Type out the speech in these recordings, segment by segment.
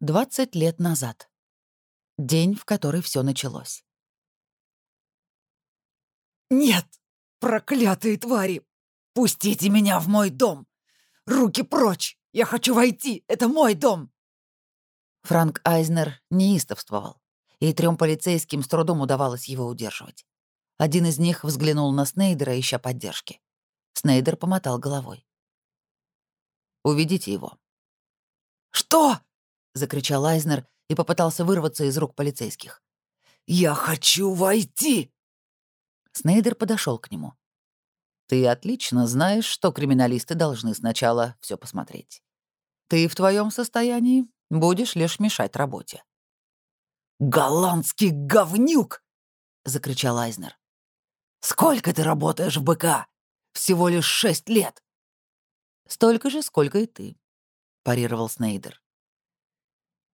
20 лет назад. День, в который все началось. «Нет, проклятые твари! Пустите меня в мой дом! Руки прочь! Я хочу войти! Это мой дом!» Франк Айзнер неистовствовал, и трем полицейским с трудом удавалось его удерживать. Один из них взглянул на Снейдера, ища поддержки. Снейдер помотал головой. «Уведите его». «Что?» — закричал Айзнер и попытался вырваться из рук полицейских. «Я хочу войти!» Снейдер подошел к нему. «Ты отлично знаешь, что криминалисты должны сначала все посмотреть. Ты в твоем состоянии будешь лишь мешать работе». «Голландский говнюк!» — закричал Айзнер. «Сколько ты работаешь в БК? Всего лишь шесть лет!» «Столько же, сколько и ты», — парировал Снейдер.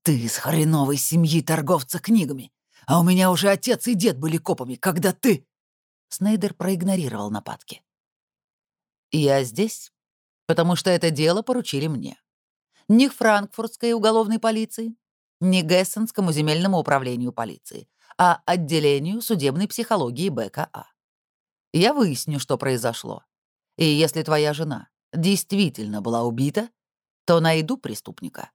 «Ты из хреновой семьи торговца книгами, а у меня уже отец и дед были копами, когда ты...» Снейдер проигнорировал нападки. «Я здесь, потому что это дело поручили мне. Ни франкфуртской уголовной полиции, ни Гессенскому земельному управлению полиции, а отделению судебной психологии БКА. Я выясню, что произошло. И если твоя жена действительно была убита, то найду преступника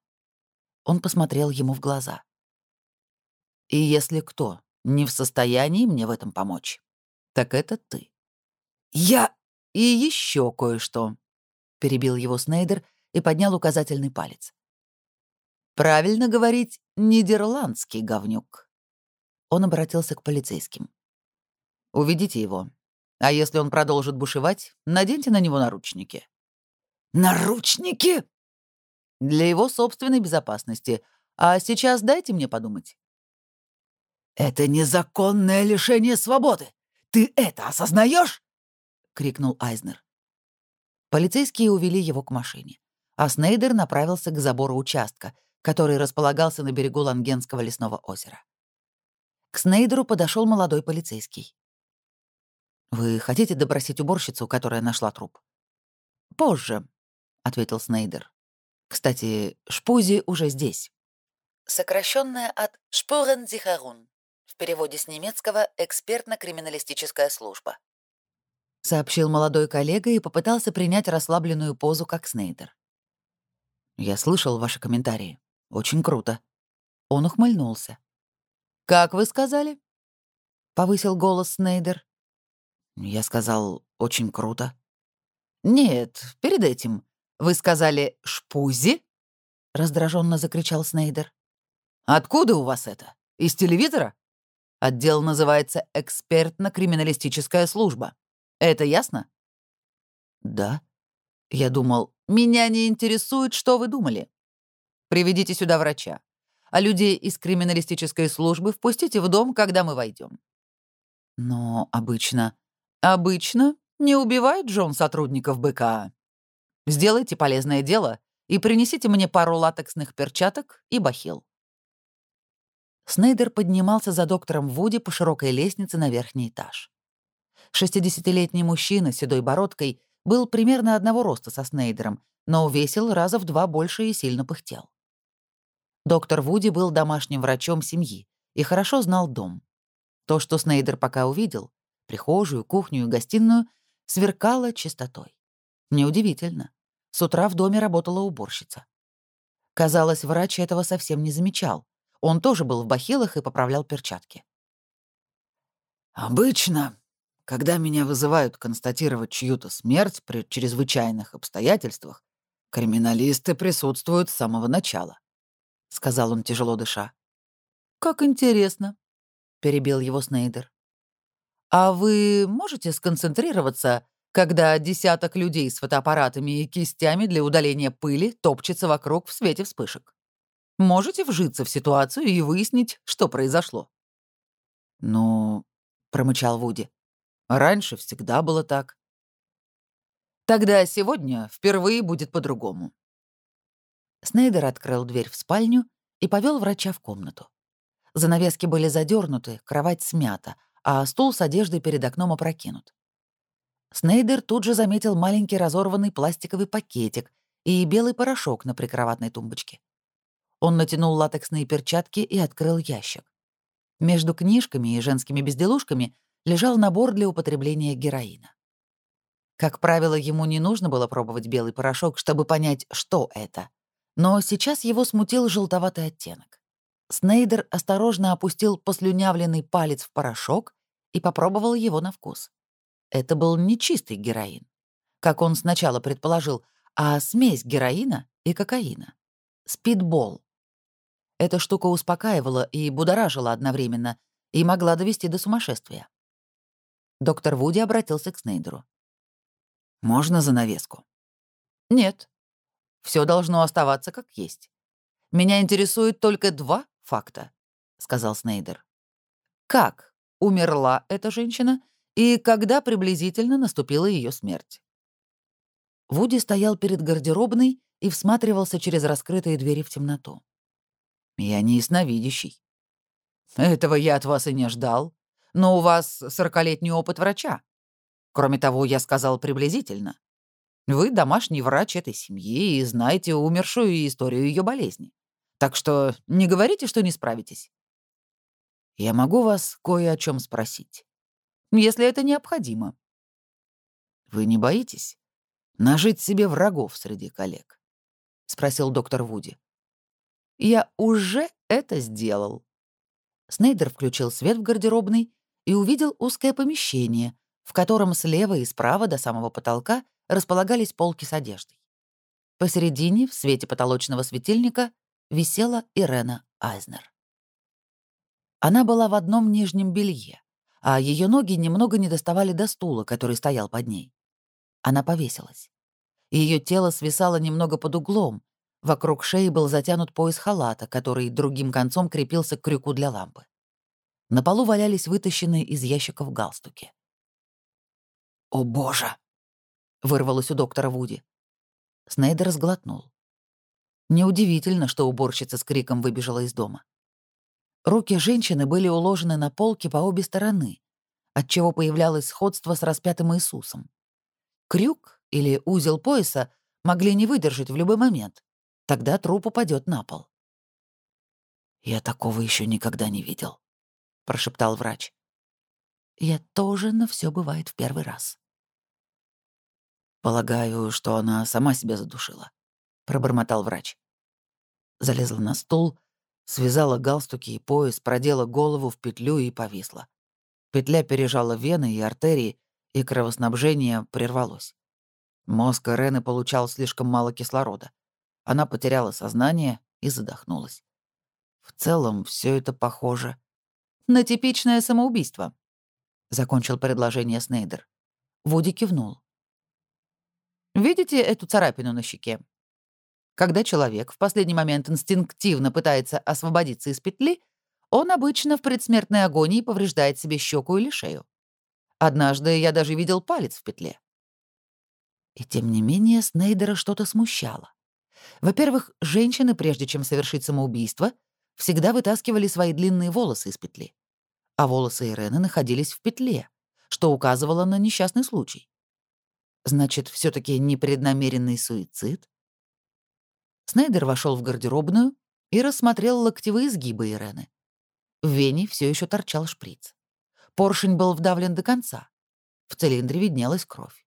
он посмотрел ему в глаза. «И если кто не в состоянии мне в этом помочь, так это ты». «Я...» «И еще кое-что», — перебил его Снейдер и поднял указательный палец. «Правильно говорить, нидерландский говнюк». Он обратился к полицейским. «Уведите его. А если он продолжит бушевать, наденьте на него наручники». «Наручники?» Для его собственной безопасности. А сейчас дайте мне подумать. «Это незаконное лишение свободы! Ты это осознаешь? крикнул Айзнер. Полицейские увели его к машине, а Снейдер направился к забору участка, который располагался на берегу Лангенского лесного озера. К Снейдеру подошел молодой полицейский. «Вы хотите допросить уборщицу, которая нашла труп?» «Позже», — ответил Снейдер. Кстати, Шпузи уже здесь. Сокращенное от Шпурензихарун. В переводе с немецкого «экспертно-криминалистическая служба». Сообщил молодой коллега и попытался принять расслабленную позу, как Снейдер. «Я слышал ваши комментарии. Очень круто». Он ухмыльнулся. «Как вы сказали?» — повысил голос Снейдер. Я сказал, очень круто. «Нет, перед этим вы сказали «шпузи»?» — раздраженно закричал Снейдер. «Откуда у вас это? Из телевизора?» Отдел называется «Экспертно-криминалистическая служба». Это ясно?» «Да». Я думал, «Меня не интересует, что вы думали. Приведите сюда врача, а людей из криминалистической службы впустите в дом, когда мы войдем. Но обычно... Обычно не убивает Джон сотрудников БКА. Сделайте полезное дело и принесите мне пару латексных перчаток и бахил». Снейдер поднимался за доктором Вуди по широкой лестнице на верхний этаж. Шестидесятилетний мужчина с седой бородкой был примерно одного роста со Снейдером, но весил раза в два больше и сильно пыхтел. Доктор Вуди был домашним врачом семьи и хорошо знал дом. То, что Снейдер пока увидел, прихожую, кухню и гостиную, сверкало чистотой. Неудивительно. С утра в доме работала уборщица. Казалось, врач этого совсем не замечал. Он тоже был в бахилах и поправлял перчатки. «Обычно, когда меня вызывают констатировать чью-то смерть при чрезвычайных обстоятельствах, криминалисты присутствуют с самого начала», — сказал он, тяжело дыша. «Как интересно», — перебил его Снейдер. «А вы можете сконцентрироваться когда десяток людей с фотоаппаратами и кистями для удаления пыли топчется вокруг в свете вспышек. Можете вжиться в ситуацию и выяснить, что произошло. «Ну...» — промычал Вуди. «Раньше всегда было так». «Тогда сегодня впервые будет по-другому». Снейдер открыл дверь в спальню и повел врача в комнату. Занавески были задернуты, кровать смята, а стул с одеждой перед окном опрокинут. Снейдер тут же заметил маленький разорванный пластиковый пакетик и белый порошок на прикроватной тумбочке. Он натянул латексные перчатки и открыл ящик. Между книжками и женскими безделушками лежал набор для употребления героина. Как правило, ему не нужно было пробовать белый порошок, чтобы понять, что это. Но сейчас его смутил желтоватый оттенок. Снейдер осторожно опустил послюнявленный палец в порошок и попробовал его на вкус. Это был не чистый героин, как он сначала предположил, а смесь героина и кокаина. Спидбол. Эта штука успокаивала и будоражила одновременно и могла довести до сумасшествия. Доктор Вуди обратился к Снейдеру. «Можно занавеску?» «Нет. Все должно оставаться как есть. Меня интересует только два факта», — сказал Снейдер. «Как умерла эта женщина и когда приблизительно наступила ее смерть?» Вуди стоял перед гардеробной и всматривался через раскрытые двери в темноту. Я не ясновидящий. Этого я от вас и не ждал. Но у вас сорокалетний опыт врача. Кроме того, я сказал приблизительно. Вы домашний врач этой семьи и знаете умершую историю ее болезни. Так что не говорите, что не справитесь. Я могу вас кое о чем спросить, если это необходимо. Вы не боитесь нажить себе врагов среди коллег? спросил доктор Вуди. Я уже это сделал. Снейдер включил свет в гардеробной и увидел узкое помещение, в котором слева и справа до самого потолка располагались полки с одеждой. Посередине, в свете потолочного светильника, висела Ирена Айзнер. Она была в одном нижнем белье, а ее ноги немного не доставали до стула, который стоял под ней. Она повесилась. Ее тело свисало немного под углом, Вокруг шеи был затянут пояс халата, который другим концом крепился к крюку для лампы. На полу валялись вытащенные из ящиков галстуки. «О, боже!» — вырвалось у доктора Вуди. Снейдер сглотнул. Неудивительно, что уборщица с криком выбежала из дома. Руки женщины были уложены на полке по обе стороны, отчего появлялось сходство с распятым Иисусом. Крюк или узел пояса могли не выдержать в любой момент, Тогда труп упадет на пол. «Я такого еще никогда не видел», — прошептал врач. «Я тоже, но все бывает в первый раз». «Полагаю, что она сама себя задушила», — пробормотал врач. Залезла на стул, связала галстуки и пояс, продела голову в петлю и повисла. Петля пережала вены и артерии, и кровоснабжение прервалось. Мозг Рены получал слишком мало кислорода. Она потеряла сознание и задохнулась. В целом, все это похоже на типичное самоубийство, закончил предложение Снейдер. Вуди кивнул. Видите эту царапину на щеке? Когда человек в последний момент инстинктивно пытается освободиться из петли, он обычно в предсмертной агонии повреждает себе щеку или шею. Однажды я даже видел палец в петле. И тем не менее Снейдера что-то смущало. Во-первых, женщины, прежде чем совершить самоубийство, всегда вытаскивали свои длинные волосы из петли. А волосы Ирены находились в петле, что указывало на несчастный случай. Значит, все таки непреднамеренный суицид? Снайдер вошел в гардеробную и рассмотрел локтевые сгибы Ирены. В вене все еще торчал шприц. Поршень был вдавлен до конца. В цилиндре виднелась кровь.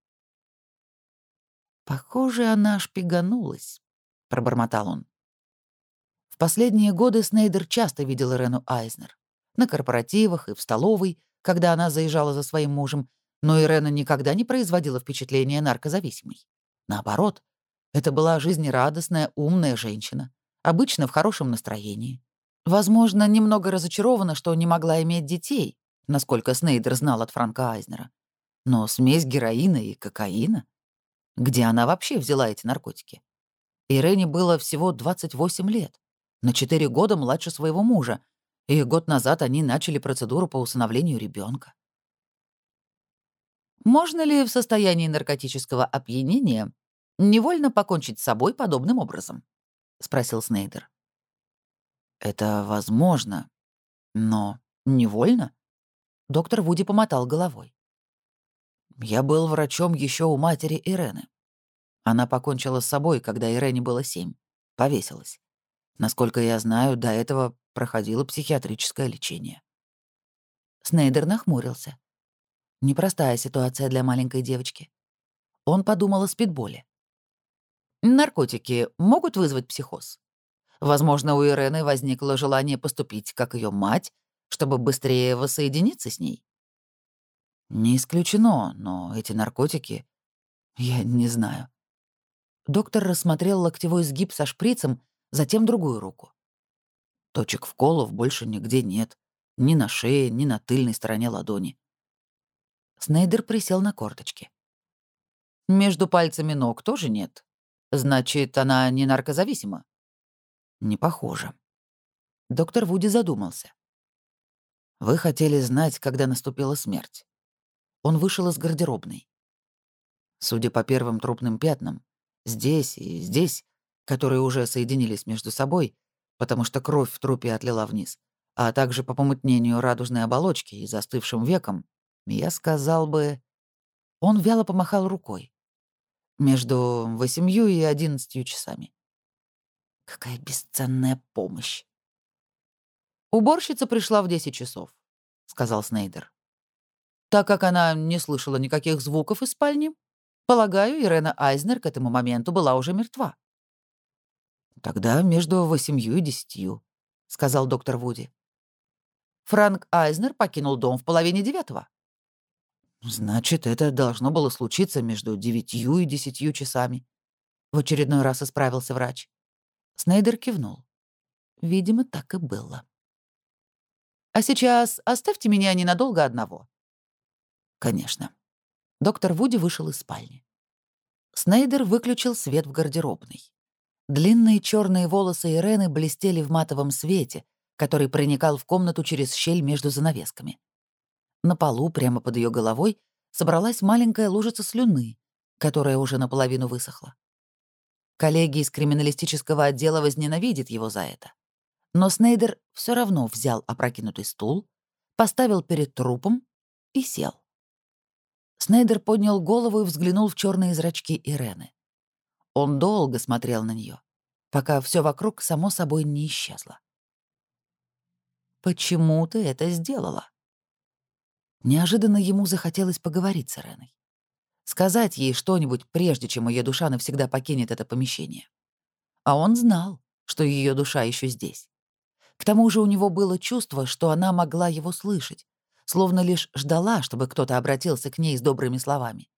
Похоже, она шпиганулась. — пробормотал он. В последние годы Снейдер часто видел Ирену Айзнер. На корпоративах и в столовой, когда она заезжала за своим мужем, но Ирена никогда не производила впечатления наркозависимой. Наоборот, это была жизнерадостная, умная женщина, обычно в хорошем настроении. Возможно, немного разочарована, что не могла иметь детей, насколько Снейдер знал от Франка Айзнера. Но смесь героина и кокаина? Где она вообще взяла эти наркотики? Ирене было всего 28 лет, на 4 года младше своего мужа, и год назад они начали процедуру по усыновлению ребенка. Можно ли в состоянии наркотического опьянения невольно покончить с собой подобным образом? спросил Снейдер. Это возможно, но невольно? Доктор Вуди помотал головой. Я был врачом еще у матери Ирены. Она покончила с собой, когда Ирене было семь. Повесилась. Насколько я знаю, до этого проходило психиатрическое лечение. Снейдер нахмурился. Непростая ситуация для маленькой девочки. Он подумал о спидболе. Наркотики могут вызвать психоз? Возможно, у Ирены возникло желание поступить, как ее мать, чтобы быстрее воссоединиться с ней. Не исключено, но эти наркотики... Я не знаю. Доктор рассмотрел локтевой сгиб со шприцем, затем другую руку. Точек вколов больше нигде нет. Ни на шее, ни на тыльной стороне ладони. Снейдер присел на корточки. Между пальцами ног тоже нет. Значит, она не наркозависима? Не похоже. Доктор Вуди задумался. Вы хотели знать, когда наступила смерть. Он вышел из гардеробной. Судя по первым трупным пятнам, здесь и здесь, которые уже соединились между собой, потому что кровь в трупе отлила вниз, а также по помутнению радужной оболочки и застывшим веком, я сказал бы... Он вяло помахал рукой. Между восемью и одиннадцатью часами. Какая бесценная помощь. «Уборщица пришла в десять часов», — сказал Снейдер. «Так как она не слышала никаких звуков из спальни, полагаю, Ирена Айзнер к этому моменту была уже мертва». «Тогда между восемью и десятью», — сказал доктор Вуди. Франк Айзнер покинул дом в половине девятого. Значит, это должно было случиться между девятью и десятью часами. В очередной раз исправился врач. Снейдер кивнул. Видимо, так и было. «А сейчас оставьте меня ненадолго одного». «Конечно». Доктор Вуди вышел из спальни. Снейдер выключил свет в гардеробной. Длинные черные волосы Ирены блестели в матовом свете, который проникал в комнату через щель между занавесками. На полу, прямо под ее головой, собралась маленькая лужица слюны, которая уже наполовину высохла. Коллеги из криминалистического отдела возненавидят его за это. Но Снейдер все равно взял опрокинутый стул, поставил перед трупом и сел. Снейдер поднял голову и взглянул в черные зрачки Ирены. Он долго смотрел на нее, пока все вокруг само собой не исчезло. Почему ты это сделала?» Неожиданно ему захотелось поговорить с Иреной. Сказать ей что-нибудь, прежде чем ее душа навсегда покинет это помещение. А он знал, что ее душа еще здесь. К тому же у него было чувство, что она могла его слышать, словно лишь ждала, чтобы кто-то обратился к ней с добрыми словами.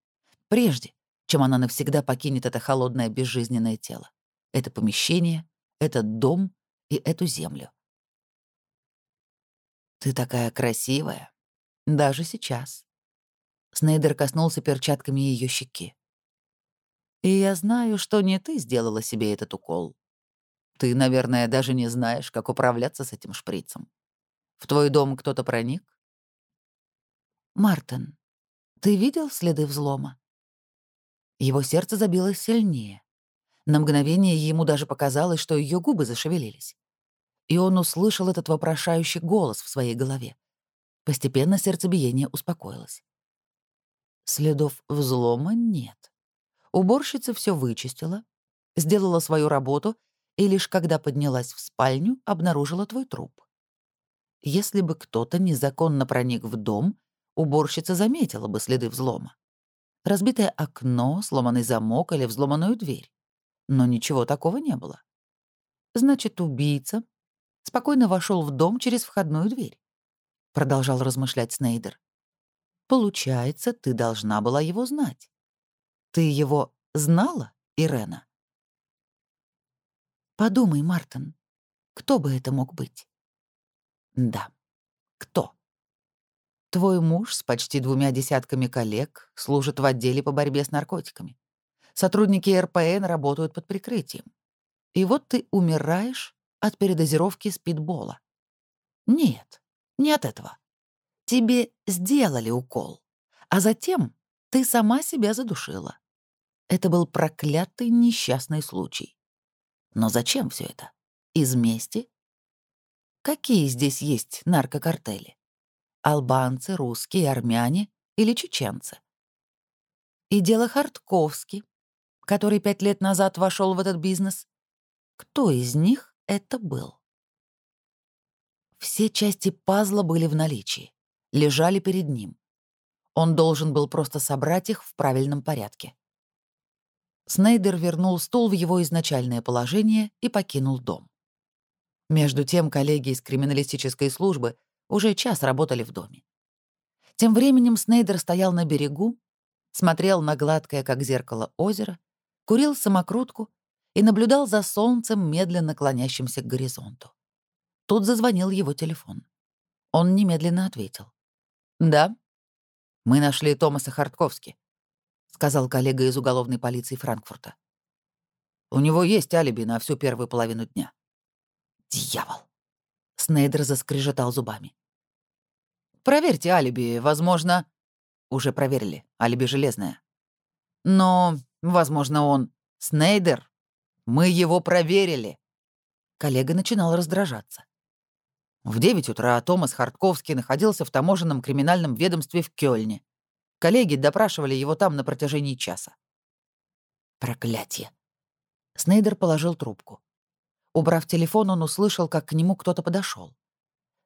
Прежде, чем она навсегда покинет это холодное безжизненное тело, это помещение, этот дом и эту землю. «Ты такая красивая. Даже сейчас». Снейдер коснулся перчатками ее щеки. «И я знаю, что не ты сделала себе этот укол. Ты, наверное, даже не знаешь, как управляться с этим шприцем. В твой дом кто-то проник?» «Мартин, ты видел следы взлома?» Его сердце забилось сильнее. На мгновение ему даже показалось, что ее губы зашевелились и он услышал этот вопрошающий голос в своей голове. Постепенно сердцебиение успокоилось. Следов взлома нет. Уборщица все вычистила, сделала свою работу и лишь когда поднялась в спальню, обнаружила твой труп. Если бы кто-то незаконно проник в дом, уборщица заметила бы следы взлома. Разбитое окно, сломанный замок или взломанную дверь. Но ничего такого не было. Значит, убийца спокойно вошел в дом через входную дверь. Продолжал размышлять Снейдер. Получается, ты должна была его знать. Ты его знала, Ирена? Подумай, Мартин, кто бы это мог быть? Да, кто? Твой муж с почти двумя десятками коллег служит в отделе по борьбе с наркотиками. Сотрудники РПН работают под прикрытием. И вот ты умираешь от передозировки спидбола. Нет, не от этого. Тебе сделали укол, а затем ты сама себя задушила. Это был проклятый несчастный случай. Но зачем все это? Из мести? Какие здесь есть наркокартели? Албанцы, русские, армяне или чеченцы? И дело Хартковский, который пять лет назад вошел в этот бизнес. Кто из них это был? Все части пазла были в наличии, лежали перед ним. Он должен был просто собрать их в правильном порядке. Снейдер вернул стул в его изначальное положение и покинул дом. Между тем коллеги из криминалистической службы уже час работали в доме. Тем временем Снейдер стоял на берегу, смотрел на гладкое, как зеркало, озеро, курил самокрутку и наблюдал за солнцем, медленно клонящимся к горизонту. Тут зазвонил его телефон. Он немедленно ответил. «Да, мы нашли Томаса Хартковски», — сказал коллега из уголовной полиции Франкфурта. «У него есть алиби на всю первую половину дня». «Дьявол!» — Снейдер заскрежетал зубами. «Проверьте алиби, возможно...» «Уже проверили, алиби железное». «Но, возможно, он...» «Снейдер, мы его проверили!» Коллега начинал раздражаться. В 9 утра Томас Хартковский находился в таможенном криминальном ведомстве в Кёльне. Коллеги допрашивали его там на протяжении часа. Проклятие. Снейдер положил трубку. Убрав телефон, он услышал, как к нему кто-то подошел.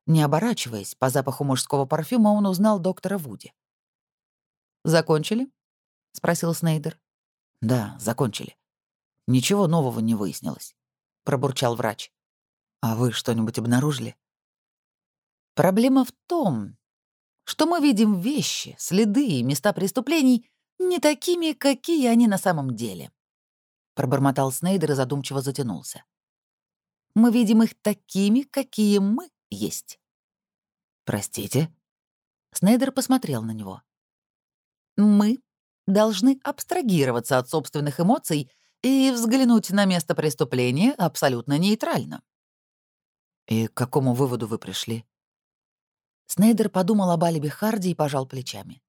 Не оборачиваясь, по запаху мужского парфюма он узнал доктора Вуди. «Закончили?» — спросил Снейдер. «Да, закончили. Ничего нового не выяснилось», — пробурчал врач. «А вы что-нибудь обнаружили?» Проблема в том, что мы видим вещи, следы и места преступлений не такими, какие они на самом деле. Пробормотал Снейдер и задумчиво затянулся. Мы видим их такими, какие мы есть. Простите? Снейдер посмотрел на него. Мы должны абстрагироваться от собственных эмоций и взглянуть на место преступления абсолютно нейтрально. И к какому выводу вы пришли? Снейдер подумал об алиби Харди и пожал плечами.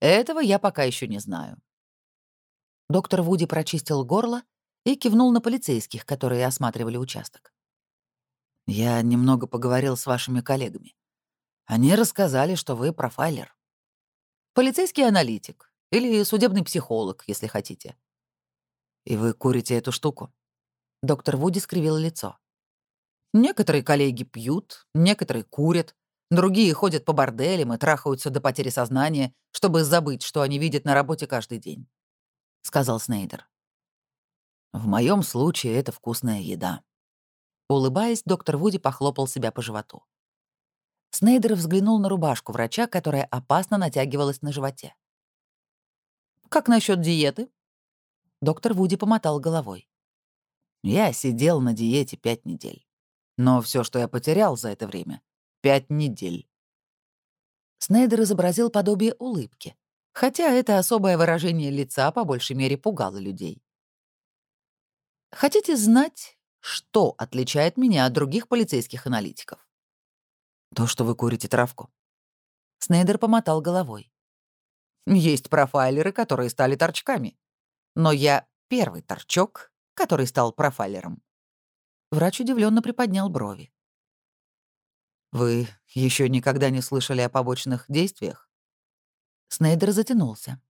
«Этого я пока еще не знаю». Доктор Вуди прочистил горло и кивнул на полицейских, которые осматривали участок. «Я немного поговорил с вашими коллегами. Они рассказали, что вы профайлер. Полицейский аналитик или судебный психолог, если хотите. И вы курите эту штуку?» Доктор Вуди скривил лицо. «Некоторые коллеги пьют, некоторые курят, Другие ходят по борделям и трахаются до потери сознания, чтобы забыть, что они видят на работе каждый день», — сказал Снейдер. «В моем случае это вкусная еда». Улыбаясь, доктор Вуди похлопал себя по животу. Снейдер взглянул на рубашку врача, которая опасно натягивалась на животе. «Как насчет диеты?» Доктор Вуди помотал головой. «Я сидел на диете пять недель. Но все, что я потерял за это время, пять недель». Снейдер изобразил подобие улыбки, хотя это особое выражение лица по большей мере пугало людей. «Хотите знать, что отличает меня от других полицейских аналитиков?» «То, что вы курите травку». Снейдер помотал головой. «Есть профайлеры, которые стали торчками. Но я первый торчок, который стал профайлером». Врач удивленно приподнял брови. Вы еще никогда не слышали о побочных действиях? Снейдер затянулся.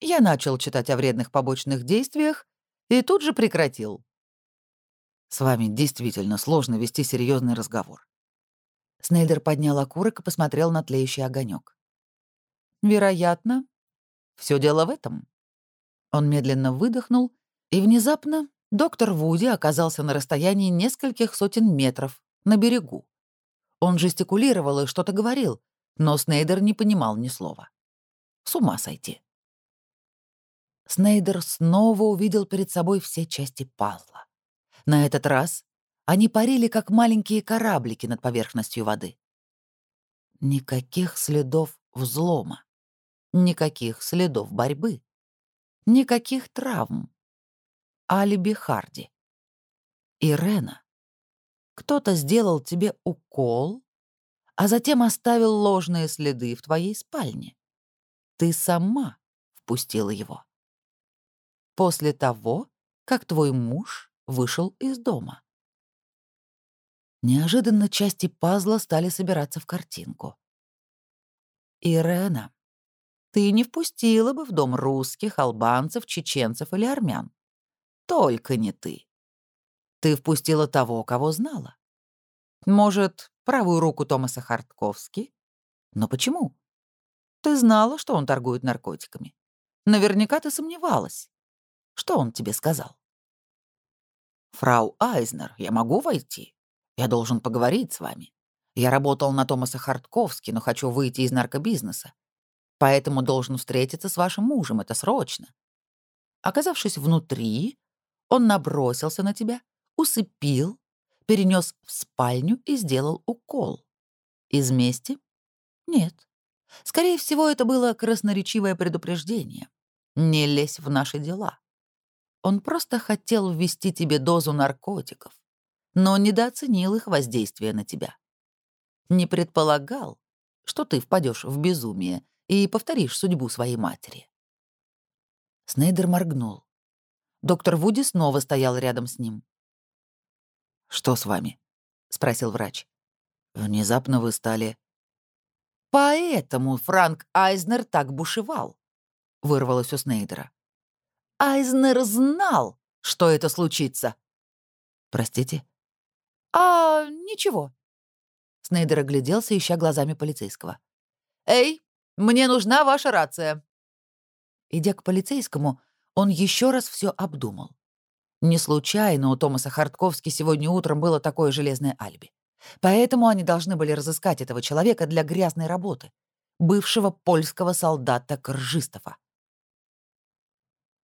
Я начал читать о вредных побочных действиях и тут же прекратил. С вами действительно сложно вести серьезный разговор. Снейдер поднял окурок и посмотрел на тлеющий огонек. Вероятно, все дело в этом. Он медленно выдохнул, и внезапно доктор Вуди оказался на расстоянии нескольких сотен метров на берегу. Он жестикулировал и что-то говорил, но Снейдер не понимал ни слова. С ума сойти. Снейдер снова увидел перед собой все части пазла. На этот раз они парили, как маленькие кораблики над поверхностью воды. Никаких следов взлома, никаких следов борьбы, никаких травм. Алиби Харди. Ирена кто-то сделал тебе укол, а затем оставил ложные следы в твоей спальне. Ты сама впустила его. После того, как твой муж вышел из дома. Неожиданно части пазла стали собираться в картинку. Ирена, ты не впустила бы в дом русских, албанцев, чеченцев или армян. Только не ты. Ты впустила того, кого знала. Может, правую руку Томаса Хартковски? Но почему? Ты знала, что он торгует наркотиками. Наверняка ты сомневалась. Что он тебе сказал? «Фрау Айзнер, я могу войти? Я должен поговорить с вами. Я работал на Томаса Хартковски, но хочу выйти из наркобизнеса. Поэтому должен встретиться с вашим мужем, это срочно». Оказавшись внутри, он набросился на тебя, усыпил, перенес в спальню и сделал укол. Из мести? Нет. Скорее всего, это было красноречивое предупреждение. Не лезь в наши дела. Он просто хотел ввести тебе дозу наркотиков, но недооценил их воздействие на тебя. Не предполагал, что ты впадешь в безумие и повторишь судьбу своей матери. Снейдер моргнул. Доктор Вуди снова стоял рядом с ним. «Что с вами?» — спросил врач. «Внезапно вы стали...» «Поэтому Франк Айзнер так бушевал», — вырвалось у Снейдера. «Айзнер знал, что это случится». «Простите?» «А, ничего». Снейдер огляделся, ища глазами полицейского. «Эй, мне нужна ваша рация». Идя к полицейскому, он еще раз все обдумал. Не случайно у Томаса Хартковски сегодня утром было такое железное алиби. Поэтому они должны были разыскать этого человека для грязной работы, бывшего польского солдата Кржистова.